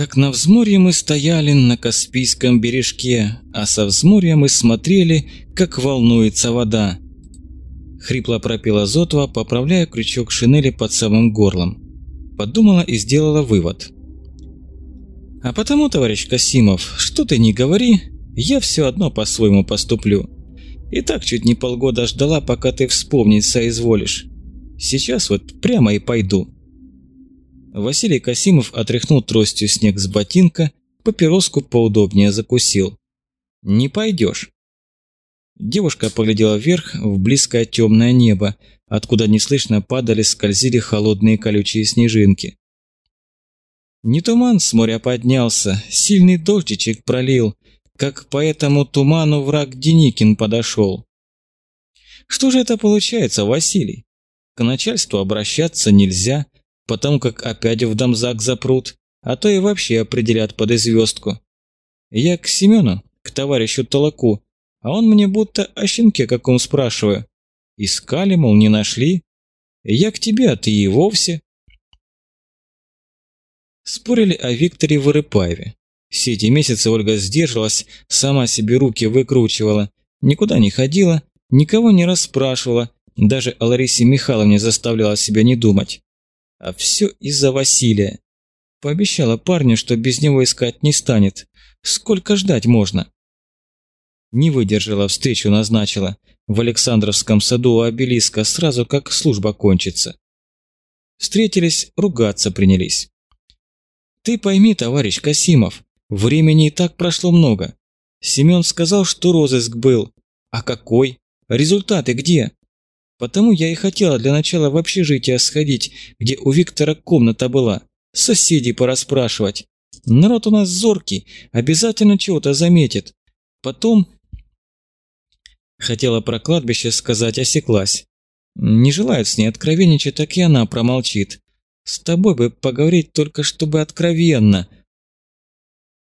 Как на взморье мы стояли на Каспийском бережке, а со взморья мы смотрели, как волнуется вода. Хрипло пропела Зотова, поправляя крючок шинели под самым горлом. Подумала и сделала вывод. А потому, товарищ Касимов, что ты не говори, я все одно по-своему поступлю. И так чуть не полгода ждала, пока ты вспомнить соизволишь. Сейчас вот прямо и пойду. Василий Касимов отряхнул тростью снег с ботинка, папироску поудобнее закусил. «Не пойдешь». Девушка поглядела вверх в близкое темное небо, откуда неслышно падали, скользили холодные колючие снежинки. Не туман с моря поднялся, сильный дождичек пролил, как по этому туману враг Деникин подошел. Что же это получается, Василий? К начальству обращаться нельзя, потому как опять в домзак запрут, а то и вообще определят под звездку. Я к Семену, к товарищу Толоку, а он мне будто о щенке каком спрашиваю. Искали, мол, не нашли. Я к тебе, а ты и вовсе. Спорили о Викторе Вырыпаеве. Все эти месяцы Ольга сдерживалась, сама себе руки выкручивала, никуда не ходила, никого не расспрашивала, даже о Ларисе Михайловне заставляла себя не думать. А все из-за Василия. Пообещала парню, что без него искать не станет. Сколько ждать можно? Не выдержала, встречу назначила. В Александровском саду у обелиска сразу как служба кончится. Встретились, ругаться принялись. Ты пойми, товарищ Касимов, времени и так прошло много. Семен сказал, что розыск был. А какой? Результаты где? Потому я и хотела для начала в общежитие сходить, где у Виктора комната была, соседей порасспрашивать. Народ у нас зоркий, обязательно чего-то заметит. Потом... Хотела про кладбище сказать, осеклась. Не желает с ней откровенничать, так и она промолчит. С тобой бы поговорить только чтобы откровенно.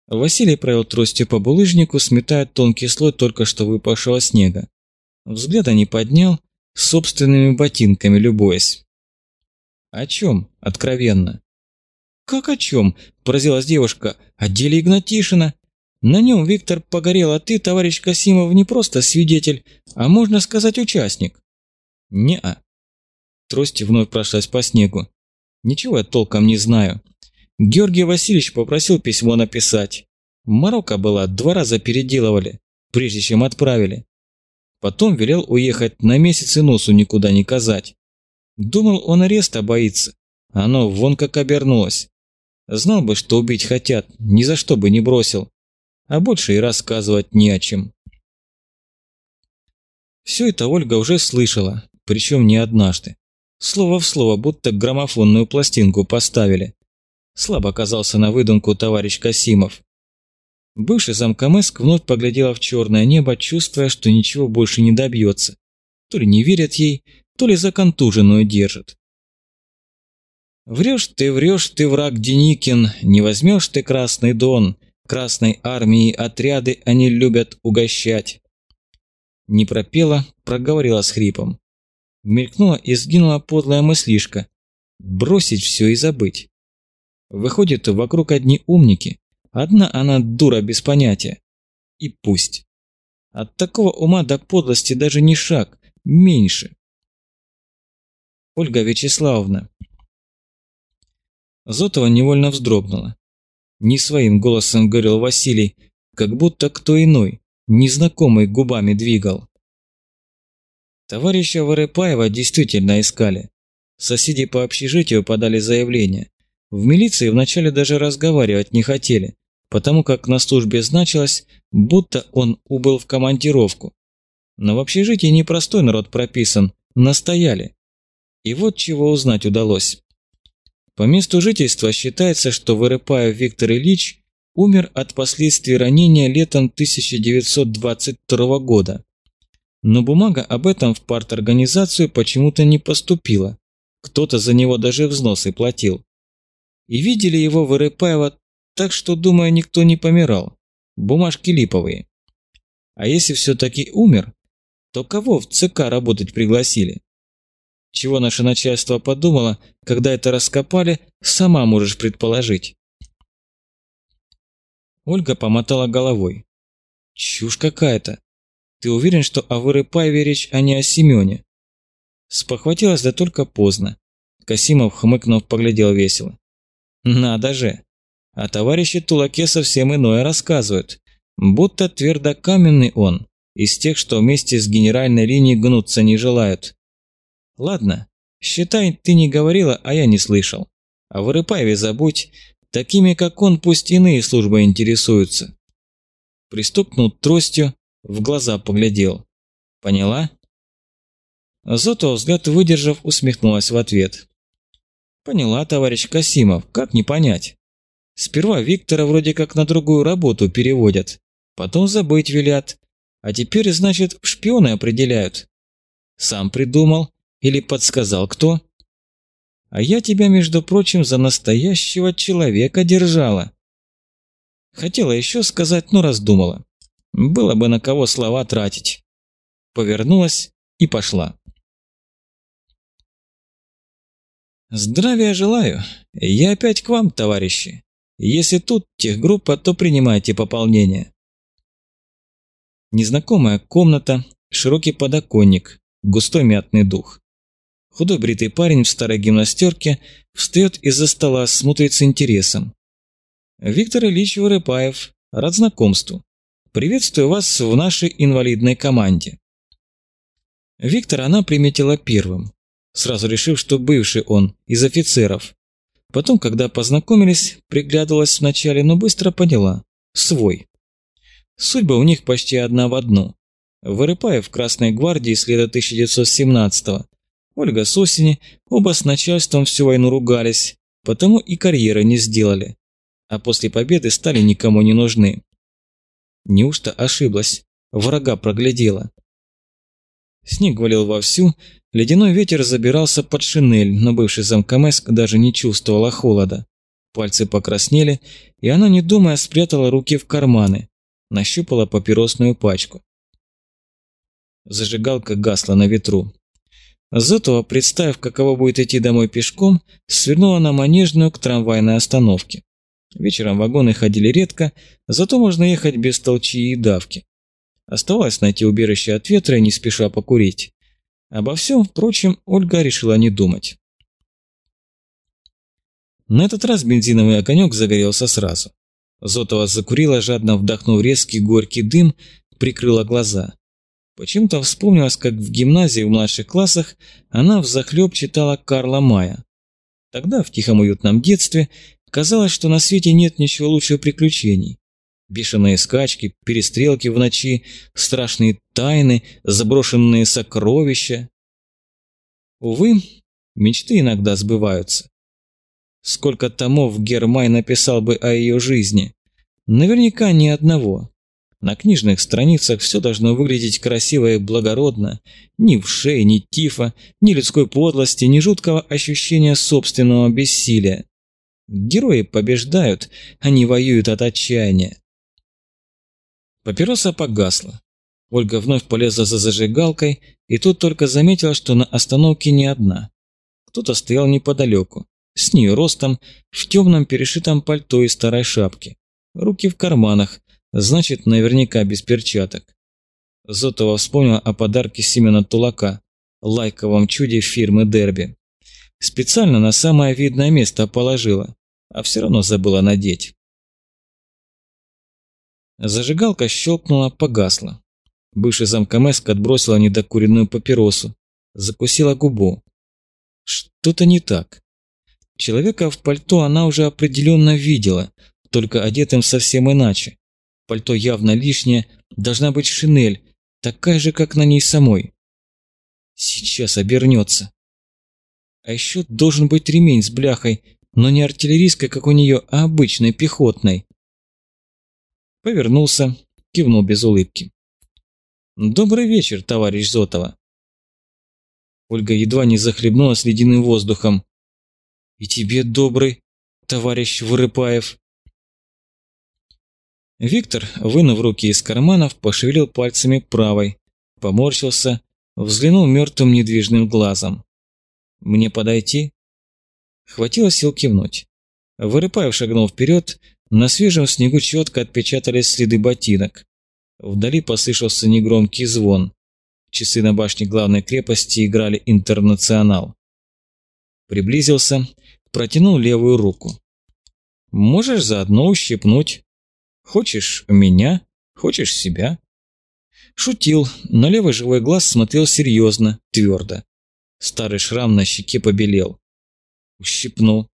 Василий провел тростью по булыжнику, сметая тонкий слой только что выпавшего снега. Взгляда не поднял, собственными ботинками любуясь. «О чем?» – откровенно. «Как о чем?» – поразилась девушка. «О деле Игнатишина. На нем Виктор погорел, а ты, товарищ Касимов, не просто свидетель, а можно сказать участник». «Не-а». Трость вновь прошлась по снегу. «Ничего я толком не знаю. Георгий Васильевич попросил письмо написать. Марокко была, два раза переделывали, прежде чем отправили. Потом велел уехать на месяц и носу никуда не казать. Думал, он ареста боится. Оно вон как обернулось. Знал бы, что убить хотят, ни за что бы не бросил. А больше и рассказывать не о чем. Все это Ольга уже слышала, причем не однажды. Слово в слово, будто граммофонную пластинку поставили. Слабо оказался на выдумку товарищ Касимов. Бывший замкомеск вновь поглядела в черное небо, чувствуя, что ничего больше не добьется. То ли не верят ей, то ли за контуженную держат. Врешь ты, врешь ты, враг Деникин, не возьмешь ты Красный Дон. Красной армии отряды они любят угощать. Не пропела, проговорила с хрипом. Мелькнула и сгинула подлая мыслишка. Бросить все и забыть. Выходит, вокруг одни умники, Одна она дура без понятия. И пусть. От такого ума до подлости даже не шаг, меньше. Ольга Вячеславовна. Зотова невольно вздрогнула. Не своим голосом говорил Василий, как будто кто иной, незнакомый губами двигал. Товарища Вырыпаева действительно искали. Соседи по общежитию подали заявление. В милиции вначале даже разговаривать не хотели, потому как на службе значилось, будто он убыл в командировку. Но в общежитии непростой народ прописан, настояли. И вот чего узнать удалось. По месту жительства считается, что Вырыпаев Виктор Ильич умер от последствий ранения летом 1922 года. Но бумага об этом в парторганизацию почему-то не поступила. Кто-то за него даже взносы платил. И видели его Вырыпаева так что, думаю, никто не помирал. Бумажки липовые. А если все-таки умер, то кого в ЦК работать пригласили? Чего наше начальство подумало, когда это раскопали, сама можешь предположить. Ольга помотала головой. Чушь какая-то. Ты уверен, что о Вырыпаеве речь, а не о Семене? Спохватилась, да только поздно. Касимов, хмыкнув, поглядел весело. Надо же. А товарищи Тулаке совсем иное рассказывают. Будто твердокаменный он, из тех, что вместе с генеральной линией гнуться не желают. Ладно, считай, ты не говорила, а я не слышал. А Вырыпаеве забудь, такими как он пусть иные службы интересуются. Пристукнул тростью, в глаза поглядел. Поняла? Зото взгляд выдержав, усмехнулась в ответ. Поняла, товарищ Касимов, как не понять? Сперва Виктора вроде как на другую работу переводят, потом забыть велят, а теперь, значит, шпионы определяют. Сам придумал или подсказал кто? А я тебя, между прочим, за настоящего человека держала. Хотела еще сказать, но раздумала. Было бы на кого слова тратить. Повернулась и пошла. Здравия желаю. Я опять к вам, товарищи. Если тут техгруппа, то принимайте пополнение. Незнакомая комната, широкий подоконник, густой мятный дух. Худой бритый парень в старой гимнастерке встает из-за стола, смотрит с интересом. Виктор Ильич Вырыпаев, рад знакомству. Приветствую вас в нашей инвалидной команде. Виктора она приметила первым, сразу решив, что бывший он, из офицеров. Потом, когда познакомились, приглядывалась вначале, но быстро поняла – свой. Судьба у них почти одна в одну. Вырыпаев в Красной гвардии с лета 1917-го, Ольга с осени, оба с начальством всю войну ругались, потому и карьеры не сделали. А после победы стали никому не нужны. Неужто ошиблась? Врага проглядела. Снег валил вовсю, ледяной ветер забирался под шинель, но бывший замкомеск даже не чувствовала холода. Пальцы покраснели, и она, не думая, спрятала руки в карманы, нащупала папиросную пачку. Зажигалка гасла на ветру. Зотова, представив, каково будет идти домой пешком, свернула на Манежную к трамвайной остановке. Вечером вагоны ходили редко, зато можно ехать без толчи и давки. Оставалось найти убежище от ветра и не спеша покурить. Обо всем, впрочем, Ольга решила не думать. На этот раз бензиновый огонек загорелся сразу. Зотова закурила, жадно вдохнув резкий горький дым, прикрыла глаза. Почему-то вспомнилось, как в гимназии в младших классах она взахлеб читала Карла Мая. Тогда, в тихом уютном детстве, казалось, что на свете нет ничего лучше приключений. Бешеные скачки, перестрелки в ночи, страшные тайны, заброшенные сокровища. Увы, мечты иногда сбываются. Сколько томов Гермай написал бы о ее жизни? Наверняка ни одного. На книжных страницах все должно выглядеть красиво и благородно. Ни вшей, ни тифа, ни людской подлости, ни жуткого ощущения собственного бессилия. Герои побеждают, они воюют от отчаяния. Папироса погасла. Ольга вновь полезла за зажигалкой, и тут только заметила, что на остановке не одна. Кто-то стоял неподалеку, с ней ростом, в темном перешитом пальто и старой шапке. Руки в карманах, Значит, наверняка без перчаток. Зотова вспомнила о подарке Семена Тулака, лайковом чуде фирмы Дерби. Специально на самое видное место положила, а все равно забыла надеть. Зажигалка щелкнула, погасла. Бывший замкомеск отбросила недокуренную папиросу, закусила губу. Что-то не так. Человека в пальто она уже определенно видела, только одетым совсем иначе. Пальто явно лишнее, должна быть шинель, такая же, как на ней самой. Сейчас обернется. А еще должен быть ремень с бляхой, но не артиллерийской, как у нее, а обычной, пехотной. Повернулся, кивнул без улыбки. «Добрый вечер, товарищ Зотова». Ольга едва не захлебнулась ледяным воздухом. «И тебе добрый, товарищ Вырыпаев». Виктор, вынув руки из карманов, пошевелил пальцами правой, поморщился, взглянул мертвым недвижным глазом. «Мне подойти?» Хватило сил кивнуть. Вырыпаев шагнул вперед, На свежем снегу четко отпечатались следы ботинок. Вдали послышался негромкий звон. Часы на башне главной крепости играли «Интернационал». Приблизился, протянул левую руку. «Можешь заодно ущипнуть. Хочешь меня, хочешь себя». Шутил, но левый живой глаз смотрел серьезно, твердо. Старый шрам на щеке побелел. Ущипнул.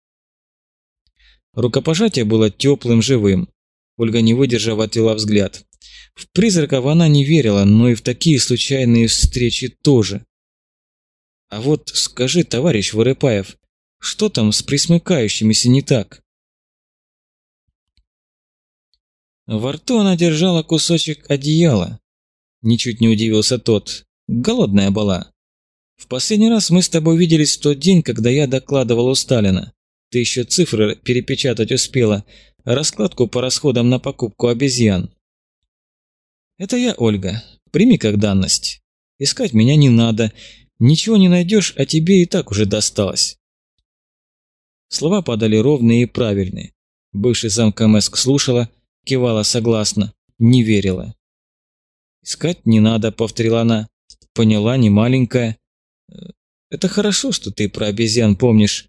Рукопожатие было теплым, живым. Ольга, не выдержав, отвела взгляд. В призраков она не верила, но и в такие случайные встречи тоже. А вот скажи, товарищ Вырыпаев, что там с присмыкающимися не так? Во рту она держала кусочек одеяла. Ничуть не удивился тот. Голодная была. В последний раз мы с тобой виделись в тот день, когда я докладывал у Сталина. Ты еще цифры перепечатать успела, раскладку по расходам на покупку обезьян. Это я, Ольга. Прими как данность. Искать меня не надо. Ничего не найдешь, а тебе и так уже досталось. Слова падали ровные и правильные. Бывший замка МСК слушала, кивала согласно, не верила. «Искать не надо», — повторила она. «Поняла, не маленькая. Это хорошо, что ты про обезьян помнишь.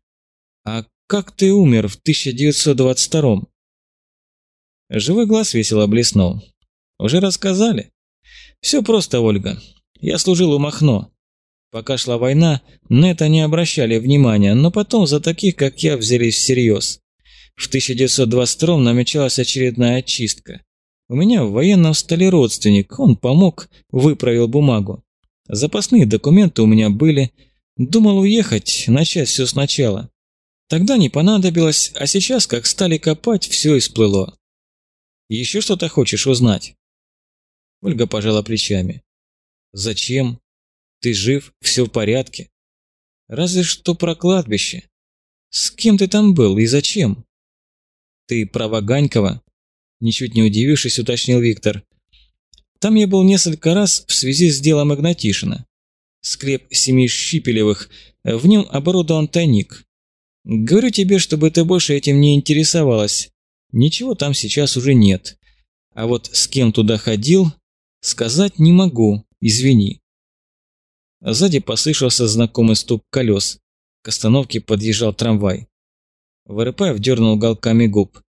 А как ты умер в 1922-м?» Живой глаз весело блеснул. Уже рассказали? Все просто, Ольга. Я служил у Махно. Пока шла война, на это не обращали внимания, но потом за таких, как я, взялись всерьез. В 1922 намечалась очередная очистка. У меня в военном столе родственник, он помог, выправил бумагу. Запасные документы у меня были. Думал уехать, начать все сначала. Тогда не понадобилось, а сейчас, как стали копать, все исплыло. Еще что-то хочешь узнать? Ольга пожала плечами. «Зачем? Ты жив, все в порядке. Разве что про кладбище. С кем ты там был и зачем?» «Ты про Ваганькова?» Ничуть не удивившись, уточнил Виктор. «Там я был несколько раз в связи с делом Игнатишина. Склеп семи Щипелевых, в нем оборудован тайник. Говорю тебе, чтобы ты больше этим не интересовалась. Ничего там сейчас уже нет. А вот с кем туда ходил, «Сказать не могу, извини». Сзади послышался знакомый стук колес. К остановке подъезжал трамвай. Вырыпаев дернул уголками губ.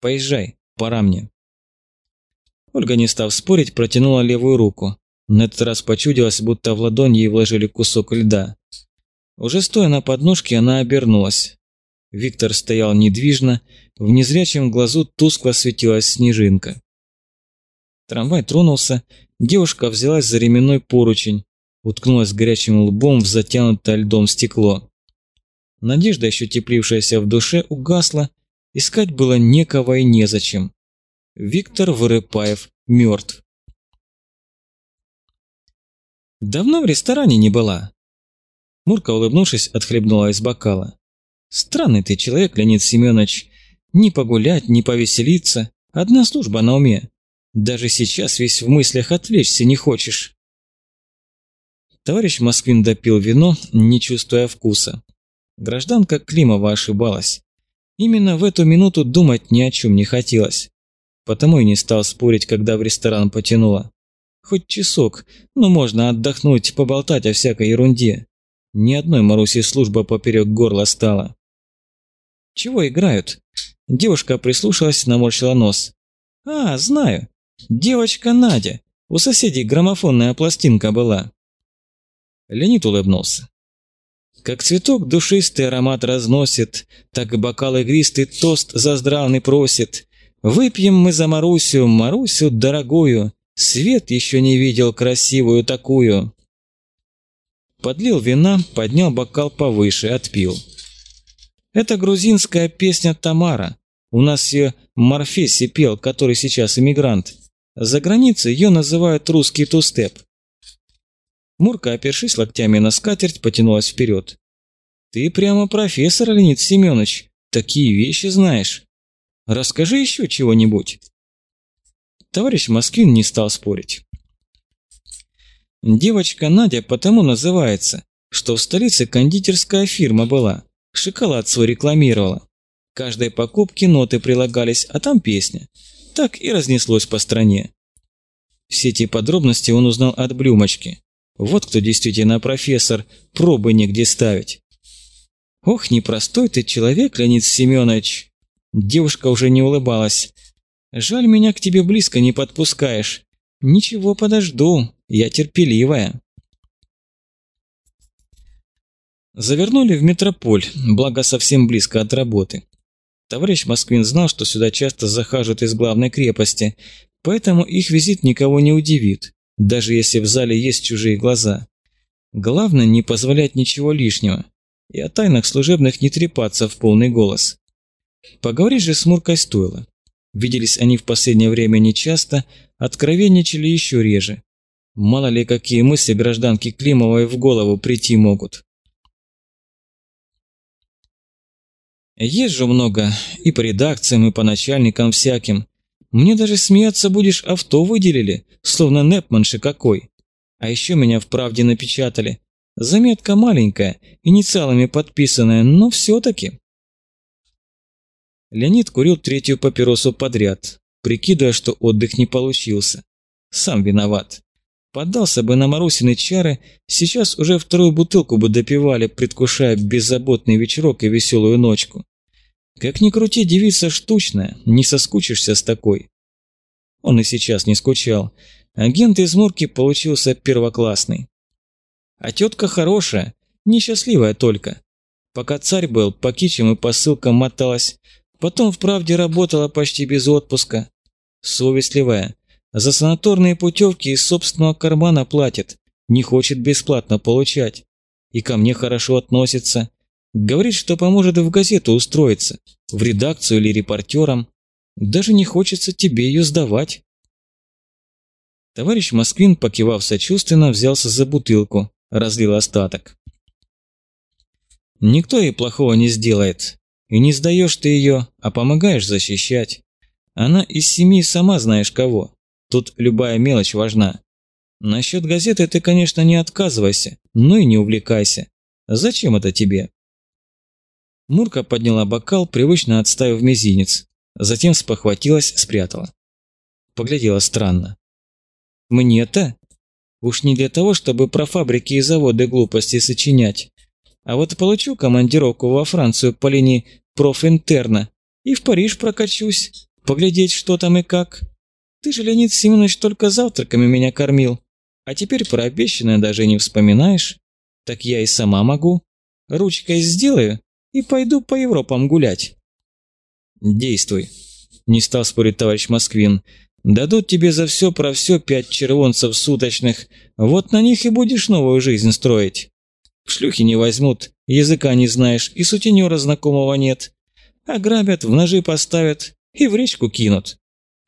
«Поезжай, пора мне». Ольга, не став спорить, протянула левую руку. На этот раз почудилось, будто в ладонь ей вложили кусок льда. Уже стоя на подножке, она обернулась. Виктор стоял недвижно, в незрячем глазу тускло светилась снежинка. Трамвай тронулся, девушка взялась за ременной поручень, уткнулась горячим лбом в затянутое льдом стекло. Надежда, еще теплившаяся в душе, угасла, искать было некого и незачем. Виктор Вырыпаев мертв. «Давно в ресторане не была?» Мурка, улыбнувшись, отхлебнула из бокала. «Странный ты человек, Леонид Семенович. Ни погулять, ни повеселиться. Одна служба на уме. Даже сейчас весь в мыслях отвлечься не хочешь. Товарищ Москвин допил вино, не чувствуя вкуса. Гражданка Климова ошибалась. Именно в эту минуту думать ни о чем не хотелось. Потому и не стал спорить, когда в ресторан потянуло. Хоть часок, но можно отдохнуть, поболтать о всякой ерунде. Ни одной Маруси служба поперек горла стала. «Чего играют?» Девушка прислушалась, наморщила нос. «А, знаю. «Девочка Надя, у соседей граммофонная пластинка была». Леонид улыбнулся. Как цветок душистый аромат разносит, так бокал игристый тост за здравный просит. Выпьем мы за Марусю, Марусю дорогую, свет еще не видел красивую такую. Подлил вина, поднял бокал повыше, отпил. Это грузинская песня Тамара. У нас ее Морфеси пел, который сейчас эмигрант. За границей ее называют русский тустеп. Мурка, опершись локтями на скатерть, потянулась вперед. «Ты прямо профессор, Леонид Семенович. Такие вещи знаешь. Расскажи еще чего-нибудь». Товарищ Москвин не стал спорить. Девочка Надя потому называется, что в столице кондитерская фирма была, шоколад свой рекламировала. каждой покупке ноты прилагались, а там песня. Так и разнеслось по стране. Все эти подробности он узнал от Блюмочки. Вот кто действительно профессор, пробы негде ставить. Ох, непростой ты человек, Леонид Семенович. Девушка уже не улыбалась. Жаль, меня к тебе близко не подпускаешь. Ничего, подожду, я терпеливая. Завернули в метрополь, благо совсем близко от работы. Товарищ Москвин знал, что сюда часто захаживают из главной крепости, поэтому их визит никого не удивит, даже если в зале есть чужие глаза. Главное не позволять ничего лишнего, и о тайнах служебных не трепаться в полный голос. Поговорить же с Муркой стоило. Виделись они в последнее время нечасто, откровенничали еще реже. Мало ли какие мысли гражданки Климовой в голову прийти могут. Езжу много, и по редакциям, и по начальникам всяким. Мне даже смеяться будешь, авто выделили, словно Непманши какой. А еще меня в правде напечатали. Заметка маленькая, инициалами подписанная, но все-таки. Леонид курил третью папиросу подряд, прикидывая, что отдых не получился. Сам виноват. Поддался бы на Марусины чары, сейчас уже вторую бутылку бы допивали, предвкушая беззаботный вечерок и веселую ночку. Как ни крути, девица штучная, не соскучишься с такой. Он и сейчас не скучал. Агент из Мурки получился первоклассный. А тетка хорошая, несчастливая только. Пока царь был, по кичам и посылкам моталась, потом вправде работала почти без отпуска. Совестливая. За санаторные путевки из собственного кармана платит, не хочет бесплатно получать. И ко мне хорошо относится. Говорит, что поможет в газету устроиться, в редакцию или репортером. Даже не хочется тебе ее сдавать. Товарищ Москвин, покивав сочувственно, взялся за бутылку, разлил остаток. Никто ей плохого не сделает. И не сдаешь ты ее, а помогаешь защищать. Она из семьи сама знаешь кого. Тут любая мелочь важна. Насчет газеты ты, конечно, не отказывайся, но и не увлекайся. Зачем это тебе? Мурка подняла бокал, привычно отставив мизинец. Затем спохватилась, спрятала. Поглядела странно. «Мне-то? Уж не для того, чтобы про фабрики и заводы глупости сочинять. А вот получу командировку во Францию по линии профинтерна и в Париж прокачусь, поглядеть, что там и как. Ты же, Леонид Семенович, только завтраками меня кормил, а теперь про обещанное даже не вспоминаешь. Так я и сама могу. Ручкой сделаю и пойду по Европам гулять». «Действуй», – не стал спорить товарищ Москвин. «Дадут тебе за все про все пять червонцев суточных, вот на них и будешь новую жизнь строить. Шлюхи не возьмут, языка не знаешь и сутенера знакомого нет. Ограбят, в ножи поставят и в речку кинут.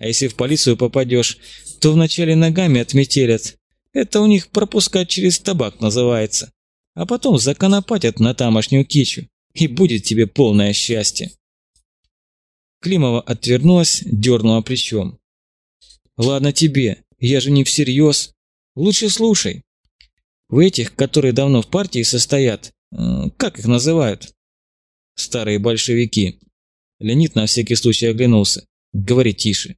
А если в полицию попадешь, то вначале ногами отметелят. Это у них пропускать через табак называется. А потом законопатят на тамошнюю кичу и будет тебе полное счастье. Климова отвернулась, дернула плечом. Ладно тебе, я же не всерьез. Лучше слушай. У этих, которые давно в партии состоят, э, как их называют? Старые большевики. Леонид на всякий случай оглянулся. Говори тише.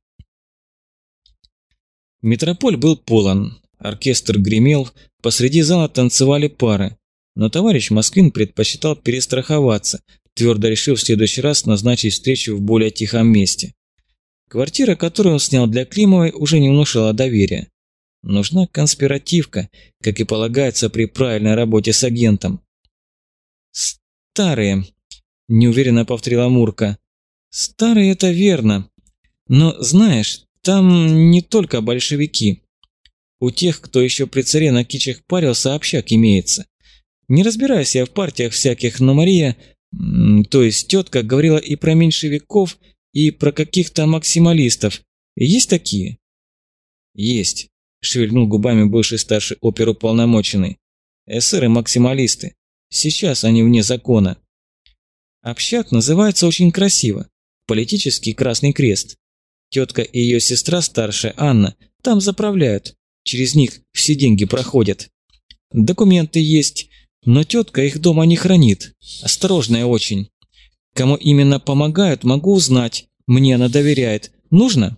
Метрополь был полон. Оркестр гремел, посреди зала танцевали пары. Но товарищ Москвин предпочитал перестраховаться, твердо решив в следующий раз назначить встречу в более тихом месте. Квартира, которую он снял для Климовой, уже не внушала доверия. Нужна конспиративка, как и полагается при правильной работе с агентом. «Старые», – неуверенно повторила Мурка. «Старые – это верно. Но, знаешь, там не только большевики. У тех, кто еще при царе на кичах парился, общак имеется. Не разбираюсь я в партиях всяких, но Мария, то есть тетка, говорила и про меньшевиков, и про каких-то максималистов. Есть такие? Есть, шевельнул губами бывший старший оперуполномоченный. Эсеры максималисты. Сейчас они вне закона. Общак называется очень красиво. Политический Красный Крест. Тетка и ее сестра старшая, Анна, там заправляют. Через них все деньги проходят. Документы есть, но тетка их дома не хранит, осторожная очень. Кому именно помогают, могу узнать. Мне она доверяет. Нужно?»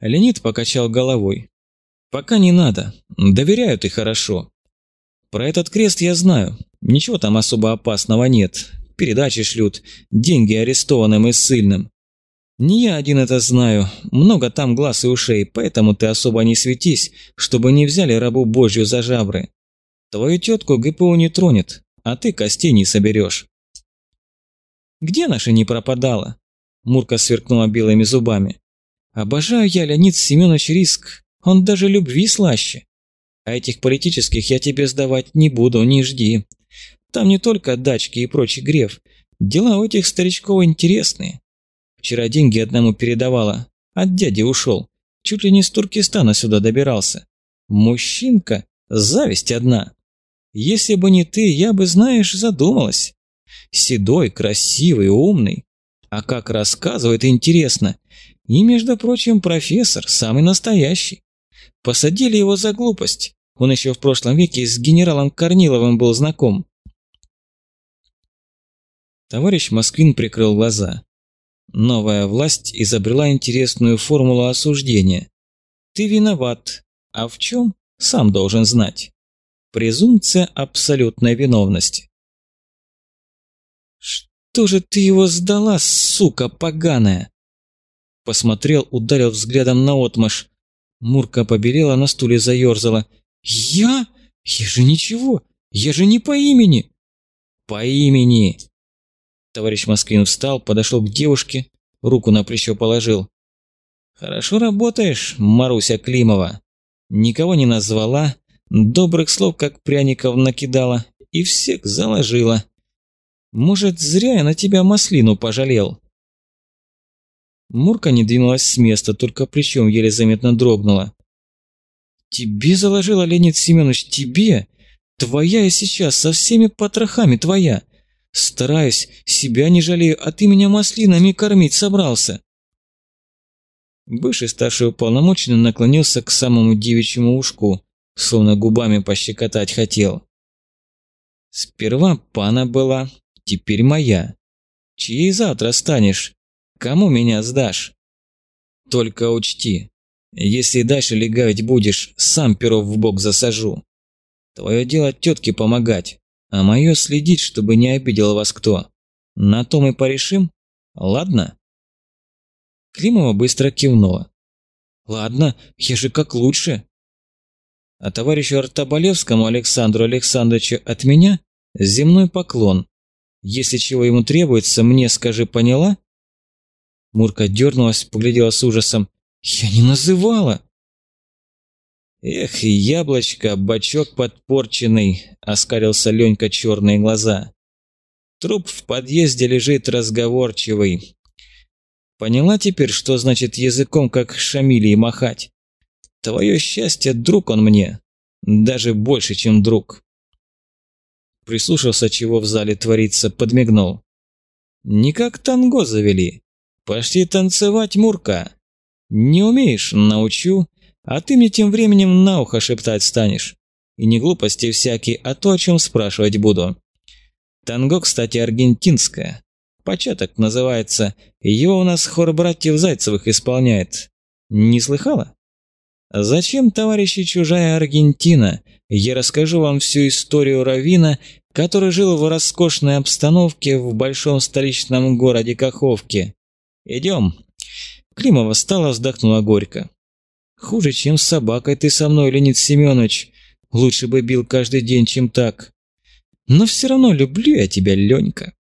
Леонид покачал головой. «Пока не надо. Доверяют и хорошо. Про этот крест я знаю. Ничего там особо опасного нет. Передачи шлют, деньги арестованным и ссыльным. Не я один это знаю, много там глаз и ушей, поэтому ты особо не светись, чтобы не взяли рабу Божью за жабры. Твою тетку ГПУ не тронет, а ты костей не соберешь. Где наша не пропадала? Мурка сверкнула белыми зубами. Обожаю я Леонид Семенович Риск, он даже любви слаще. А этих политических я тебе сдавать не буду, не жди. Там не только дачки и прочий греф. Дела у этих старичков интересные. Вчера деньги одному передавала. От дяди ушел. Чуть ли не с Туркестана сюда добирался. Мужчинка, зависть одна. Если бы не ты, я бы, знаешь, задумалась. Седой, красивый, умный. А как рассказывает, интересно. И, между прочим, профессор, самый настоящий. Посадили его за глупость. Он еще в прошлом веке с генералом Корниловым был знаком. Товарищ Москвин прикрыл глаза. Новая власть изобрела интересную формулу осуждения. Ты виноват, а в чем – сам должен знать. Презумпция абсолютной виновности. «Что же ты его сдала, сука поганая?» Посмотрел, ударил взглядом на отмаш. Мурка побелела, на стуле заерзала. «Я? Я же ничего! Я же не по имени!» «По имени!» Товарищ Москвин встал, подошел к девушке, руку на плечо положил. «Хорошо работаешь, Маруся Климова. Никого не назвала, добрых слов как пряников накидала и всех заложила. Может, зря я на тебя маслину пожалел?» Мурка не двинулась с места, только плечом еле заметно дрогнула. «Тебе заложила, Леонид Семенович, тебе? Твоя я сейчас, со всеми потрохами твоя. Стараюсь, себя не жалею, а ты меня маслинами кормить собрался». Бывший старший уполномоченный наклонился к самому девичьему ушку, словно губами пощекотать хотел. «Сперва пана была, теперь моя. Чьей завтра станешь? Кому меня сдашь? Только учти, если дальше легавить будешь, сам перо в бок засажу. Твое дело тетке помогать, а мое следить, чтобы не обидел вас кто. На том и порешим? Ладно?» Климова быстро кивнула. «Ладно, я же как лучше». А товарищу Артобалевскому Александру Александровичу от меня земной поклон. Если чего ему требуется, мне скажи, поняла? Мурка дернулась, поглядела с ужасом. «Я не называла!» «Эх, яблочко, бачок подпорченный!» – оскалился Ленька черные глаза. «Труп в подъезде лежит разговорчивый. Поняла теперь, что значит языком, как шамилии махать? Твое счастье, друг он мне. Даже больше, чем друг». Прислушался, чего в зале творится, подмигнул. «Не как танго завели. «Пошли танцевать, Мурка! Не умеешь – научу, а ты мне тем временем на ухо шептать станешь. И не глупости всякие, а то, о чем спрашивать буду. Танго, кстати, аргентинское. Початок называется. Его у нас хор братьев Зайцевых исполняет. Не слыхала? Зачем, товарищи, чужая Аргентина? Я расскажу вам всю историю Равина, который жил в роскошной обстановке в большом столичном городе Каховке. «Идем». Климова встала, вздохнула горько. «Хуже, чем с собакой ты со мной, Леонид Семенович. Лучше бы бил каждый день, чем так. Но все равно люблю я тебя, Ленька».